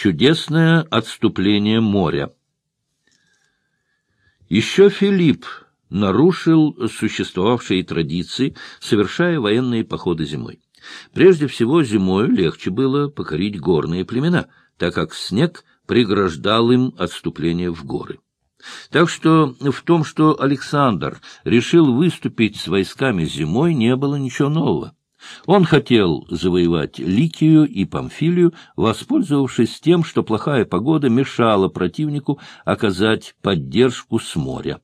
Чудесное отступление моря. Еще Филипп нарушил существовавшие традиции, совершая военные походы зимой. Прежде всего, зимой легче было покорить горные племена, так как снег преграждал им отступление в горы. Так что в том, что Александр решил выступить с войсками зимой, не было ничего нового. Он хотел завоевать Ликию и Памфилию, воспользовавшись тем, что плохая погода мешала противнику оказать поддержку с моря.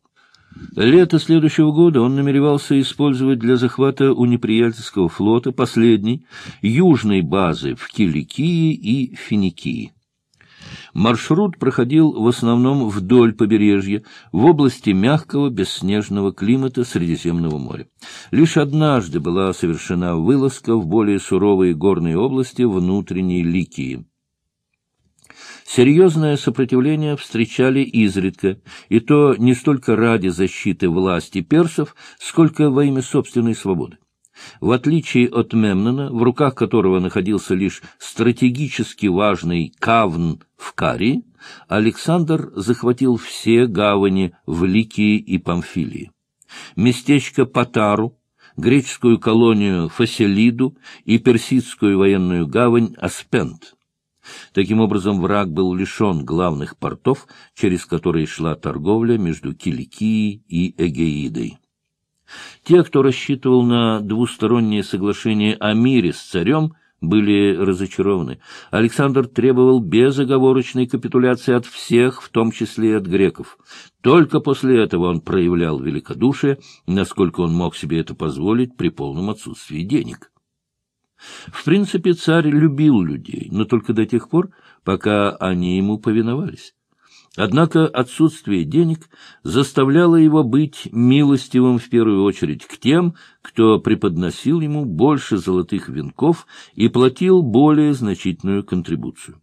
Лето следующего года он намеревался использовать для захвата у неприятельского флота последней южной базы в Киликии и Финикии. Маршрут проходил в основном вдоль побережья, в области мягкого бесснежного климата Средиземного моря. Лишь однажды была совершена вылазка в более суровые горные области внутренней Ликии. Серьезное сопротивление встречали изредка, и то не столько ради защиты власти персов, сколько во имя собственной свободы. В отличие от Мемнона, в руках которого находился лишь стратегически важный Кавн в Карии, Александр захватил все гавани в Ликии и Памфилии. Местечко Патару, греческую колонию Фаселиду и персидскую военную гавань Аспент. Таким образом, враг был лишен главных портов, через которые шла торговля между Киликией и Эгеидой. Те, кто рассчитывал на двустороннее соглашение о мире с царем, были разочарованы. Александр требовал безоговорочной капитуляции от всех, в том числе и от греков. Только после этого он проявлял великодушие, насколько он мог себе это позволить при полном отсутствии денег. В принципе, царь любил людей, но только до тех пор, пока они ему повиновались. Однако отсутствие денег заставляло его быть милостивым в первую очередь к тем, кто преподносил ему больше золотых венков и платил более значительную контрибуцию.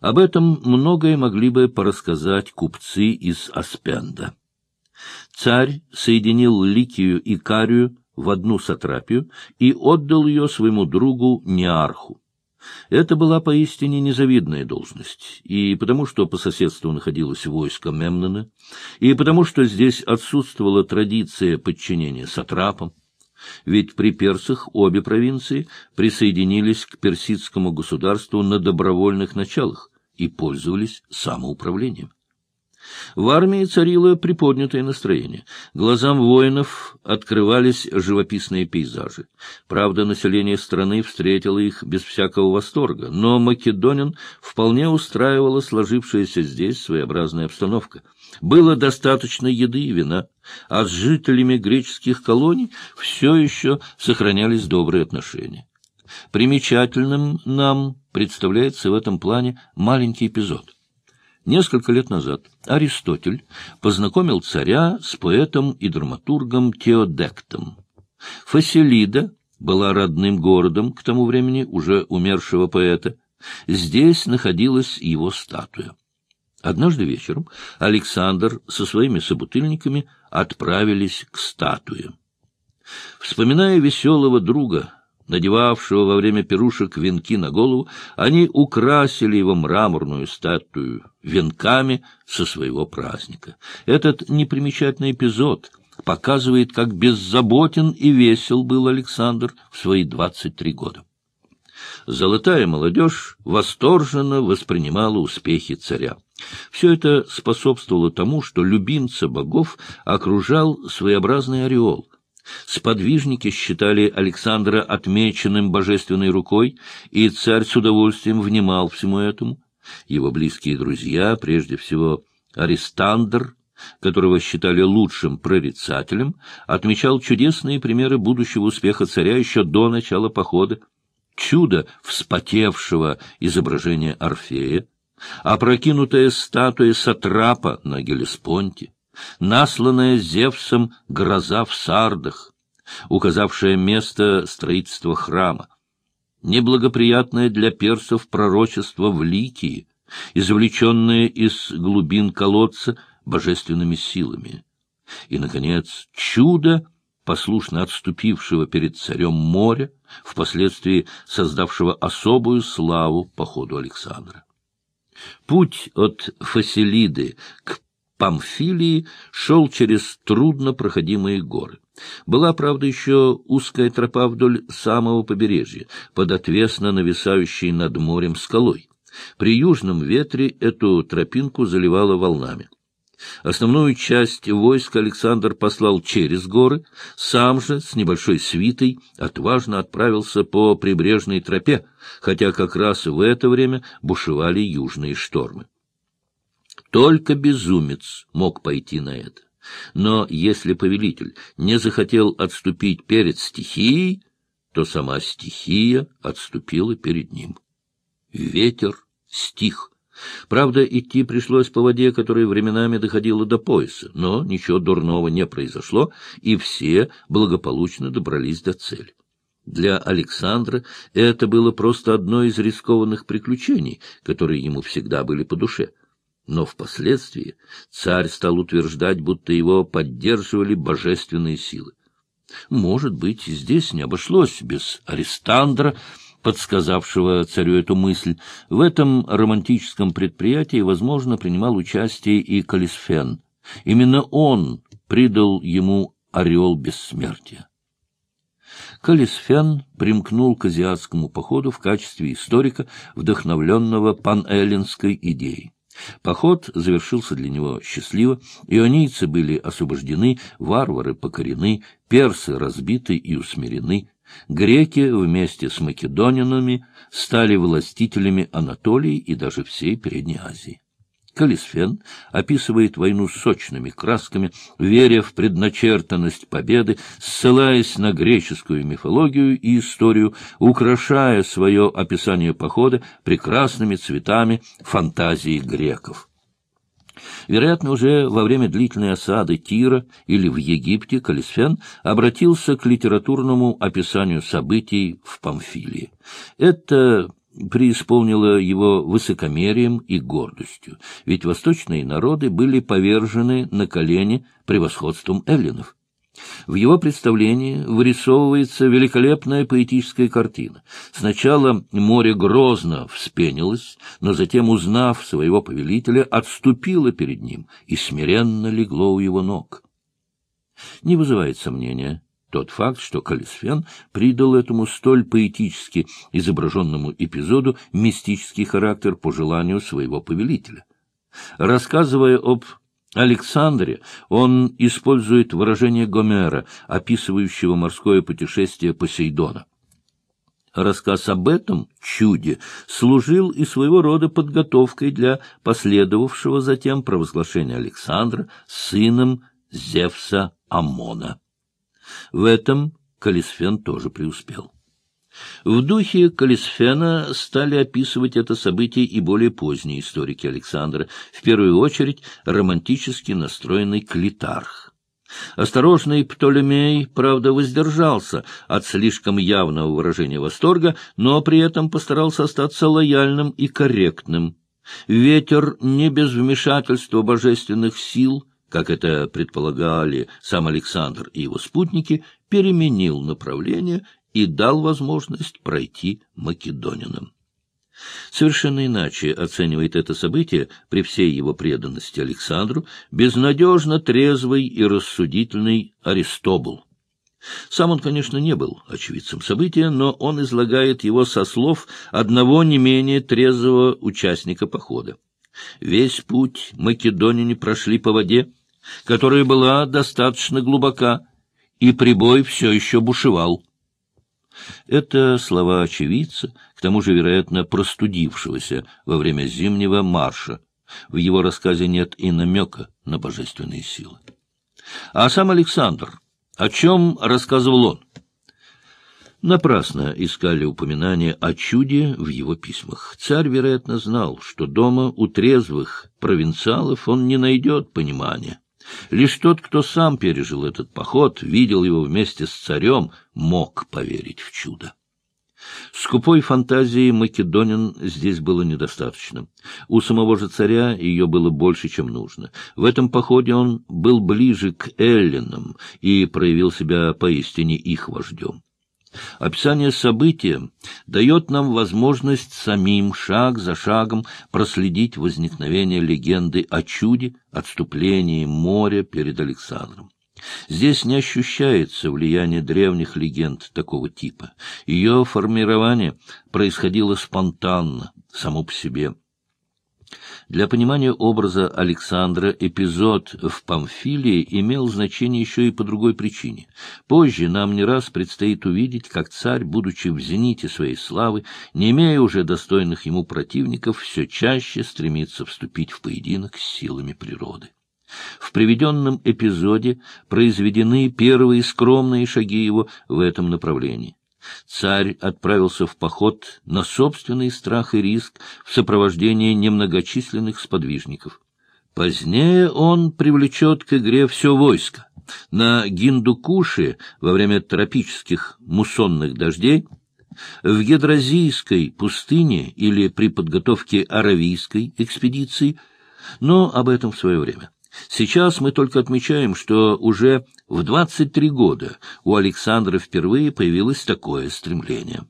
Об этом многое могли бы порассказать купцы из Аспенда. Царь соединил Ликию и Карию в одну сатрапию и отдал ее своему другу Неарху. Это была поистине незавидная должность, и потому что по соседству находилось войско Мемнона, и потому что здесь отсутствовала традиция подчинения сатрапам, ведь при персах обе провинции присоединились к персидскому государству на добровольных началах и пользовались самоуправлением. В армии царило приподнятое настроение. Глазам воинов открывались живописные пейзажи. Правда, население страны встретило их без всякого восторга, но македонин вполне устраивала сложившаяся здесь своеобразная обстановка. Было достаточно еды и вина, а с жителями греческих колоний все еще сохранялись добрые отношения. Примечательным нам представляется в этом плане маленький эпизод. Несколько лет назад Аристотель познакомил царя с поэтом и драматургом Теодектом. Фасилида была родным городом к тому времени уже умершего поэта. Здесь находилась его статуя. Однажды вечером Александр со своими собутыльниками отправились к статуе. Вспоминая веселого друга, надевавшего во время пирушек венки на голову, они украсили его мраморную статую венками со своего праздника. Этот непримечательный эпизод показывает, как беззаботен и весел был Александр в свои двадцать три года. Золотая молодежь восторженно воспринимала успехи царя. Все это способствовало тому, что любимца богов окружал своеобразный ореол — Сподвижники считали Александра отмеченным божественной рукой, и царь с удовольствием внимал всему этому. Его близкие друзья, прежде всего Аристандр, которого считали лучшим прорицателем, отмечал чудесные примеры будущего успеха царя еще до начала похода. Чудо вспотевшего изображения Орфея, опрокинутая статуя Сатрапа на Гелеспонте, насланная Зевсом гроза в Сардах, указавшая место строительства храма, неблагоприятное для персов пророчество в Ликии, извлеченное из глубин колодца божественными силами. И, наконец, чудо, послушно отступившего перед царем моря, впоследствии создавшего особую славу по ходу Александра. Путь от Фасилиды к Памфилии шел через трудно проходимые горы. Была, правда, еще узкая тропа вдоль самого побережья, под отвесно нависающей над морем скалой. При южном ветре эту тропинку заливало волнами. Основную часть войск Александр послал через горы, сам же с небольшой свитой отважно отправился по прибрежной тропе, хотя как раз в это время бушевали южные штормы. Только безумец мог пойти на это. Но если повелитель не захотел отступить перед стихией, то сама стихия отступила перед ним. Ветер стих. Правда, идти пришлось по воде, которая временами доходила до пояса, но ничего дурного не произошло, и все благополучно добрались до цели. Для Александра это было просто одно из рискованных приключений, которые ему всегда были по душе. Но впоследствии царь стал утверждать, будто его поддерживали божественные силы. Может быть, здесь не обошлось без Арестандра, подсказавшего царю эту мысль. В этом романтическом предприятии, возможно, принимал участие и Калисфен. Именно он придал ему орел бессмертия. Калисфен примкнул к азиатскому походу в качестве историка, вдохновленного панэллинской идеей. Поход завершился для него счастливо, ионийцы были освобождены, варвары покорены, персы разбиты и усмирены, Греки вместе с македонянами стали властителями Анатолии и даже всей Передней Азии. Калисфен описывает войну сочными красками, веря в предначертанность победы, ссылаясь на греческую мифологию и историю, украшая свое описание похода прекрасными цветами фантазии греков. Вероятно, уже во время длительной осады Тира или в Египте Калисфен обратился к литературному описанию событий в Памфилии. Это преисполнило его высокомерием и гордостью, ведь восточные народы были повержены на колени превосходством эллинов. В его представлении вырисовывается великолепная поэтическая картина. Сначала море грозно вспенилось, но затем, узнав своего повелителя, отступило перед ним и смиренно легло у его ног. Не вызывает сомнения тот факт, что Калисфен придал этому столь поэтически изображенному эпизоду мистический характер по желанию своего повелителя. Рассказывая об Александре он использует выражение Гомера, описывающего морское путешествие Посейдона. Рассказ об этом чуде служил и своего рода подготовкой для последовавшего затем провозглашения Александра сыном Зевса Амона. В этом Калисфен тоже преуспел. В духе Калисфена стали описывать это событие и более поздние историки Александра, в первую очередь романтически настроенный Клитарх. Осторожный Птолемей, правда, воздержался от слишком явного выражения восторга, но при этом постарался остаться лояльным и корректным. Ветер не без вмешательства божественных сил, как это предполагали сам Александр и его спутники, переменил направление и дал возможность пройти македонинам. Совершенно иначе оценивает это событие при всей его преданности Александру безнадежно трезвый и рассудительный Аристобул. Сам он, конечно, не был очевидцем события, но он излагает его со слов одного не менее трезвого участника похода. Весь путь македонине прошли по воде, которая была достаточно глубока, и прибой все еще бушевал. Это слова очевидца, к тому же, вероятно, простудившегося во время зимнего марша. В его рассказе нет и намека на божественные силы. А сам Александр, о чем рассказывал он? Напрасно искали упоминания о чуде в его письмах. Царь, вероятно, знал, что дома у трезвых провинциалов он не найдет понимания. Лишь тот, кто сам пережил этот поход, видел его вместе с царем, мог поверить в чудо. Скупой фантазии Македонин здесь было недостаточно. У самого же царя ее было больше, чем нужно. В этом походе он был ближе к эллинам и проявил себя поистине их вождем. Описание события дает нам возможность самим шаг за шагом проследить возникновение легенды о чуде, отступлении моря перед Александром. Здесь не ощущается влияние древних легенд такого типа. Ее формирование происходило спонтанно, само по себе. Для понимания образа Александра эпизод в Памфилии имел значение еще и по другой причине. Позже нам не раз предстоит увидеть, как царь, будучи в зените своей славы, не имея уже достойных ему противников, все чаще стремится вступить в поединок с силами природы. В приведенном эпизоде произведены первые скромные шаги его в этом направлении. Царь отправился в поход на собственный страх и риск в сопровождении немногочисленных сподвижников. Позднее он привлечет к игре все войско. На Гиндукуше во время тропических муссонных дождей, в Гидразийской пустыне или при подготовке Аравийской экспедиции, но об этом в свое время. Сейчас мы только отмечаем, что уже в 23 года у Александра впервые появилось такое стремление.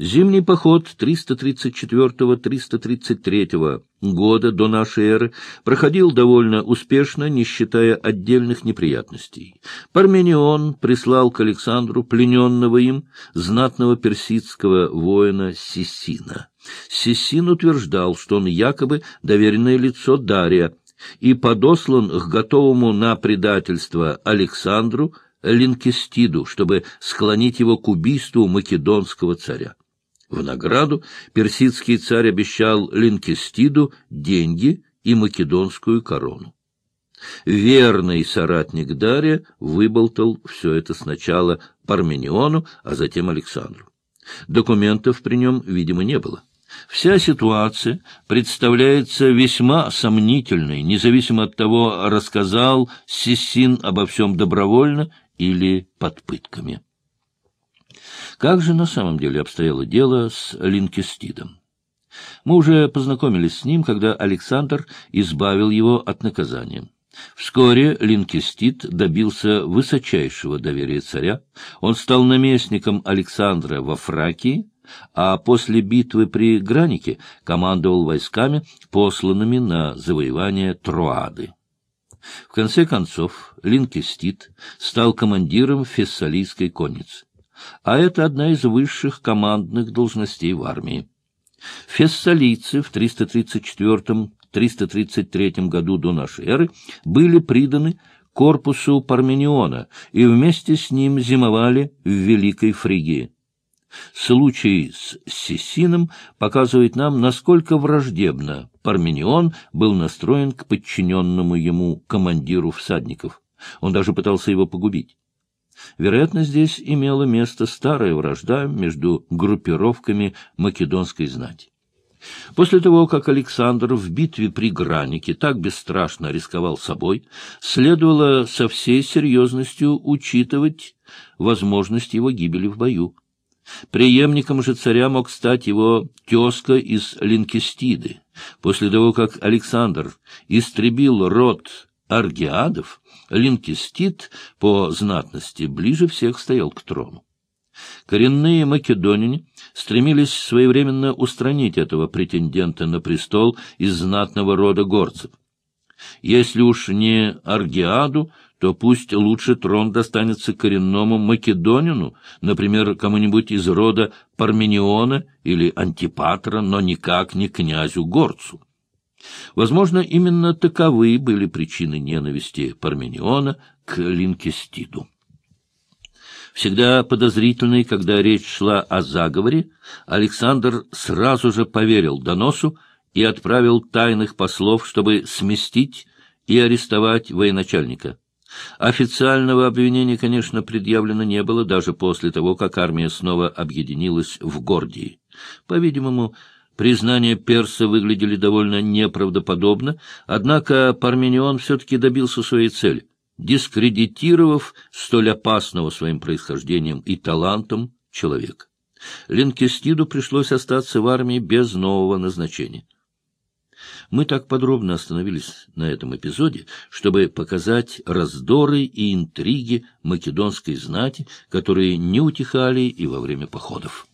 Зимний поход 334-333 года до нашей эры проходил довольно успешно, не считая отдельных неприятностей. Парменион прислал к Александру плененного им знатного персидского воина Сисина. Сисин утверждал, что он якобы доверенное лицо Дария, и подослан к готовому на предательство Александру Линкестиду, чтобы склонить его к убийству македонского царя. В награду персидский царь обещал Линкестиду деньги и македонскую корону. Верный соратник Дария выболтал все это сначала Пармениону, а затем Александру. Документов при нем, видимо, не было. Вся ситуация представляется весьма сомнительной, независимо от того, рассказал Сесин обо всем добровольно или под пытками. Как же на самом деле обстояло дело с Линкестидом? Мы уже познакомились с ним, когда Александр избавил его от наказания. Вскоре Линкестид добился высочайшего доверия царя. Он стал наместником Александра во Фракии, а после битвы при Гранике командовал войсками, посланными на завоевание Троады. В конце концов, Линкестит стал командиром фессалийской конницы, а это одна из высших командных должностей в армии. Фессалийцы в 334-333 году до нашей эры были приданы корпусу Пармениона и вместе с ним зимовали в Великой Фригии. Случай с Сесином показывает нам, насколько враждебно Парменион был настроен к подчиненному ему командиру всадников. Он даже пытался его погубить. Вероятно, здесь имела место старая вражда между группировками македонской знати. После того, как Александр в битве при Гранике так бесстрашно рисковал собой, следовало со всей серьезностью учитывать возможность его гибели в бою. Преемником же царя мог стать его тезка из Линкестиды. После того, как Александр истребил род аргиадов, Линкестид по знатности ближе всех стоял к трону. Коренные македоняне стремились своевременно устранить этого претендента на престол из знатного рода горцев. Если уж не Аргиаду, то пусть лучше трон достанется коренному македонину, например, кому-нибудь из рода Пармениона или Антипатра, но никак не князю-горцу. Возможно, именно таковы были причины ненависти Пармениона к Линкестиду. Всегда подозрительный, когда речь шла о заговоре, Александр сразу же поверил доносу и отправил тайных послов, чтобы сместить и арестовать военачальника. Официального обвинения, конечно, предъявлено не было даже после того, как армия снова объединилась в Гордии. По-видимому, признания перса выглядели довольно неправдоподобно, однако Парменион все-таки добился своей цели, дискредитировав столь опасного своим происхождением и талантом человека. Линкестиду пришлось остаться в армии без нового назначения. Мы так подробно остановились на этом эпизоде, чтобы показать раздоры и интриги македонской знати, которые не утихали и во время походов.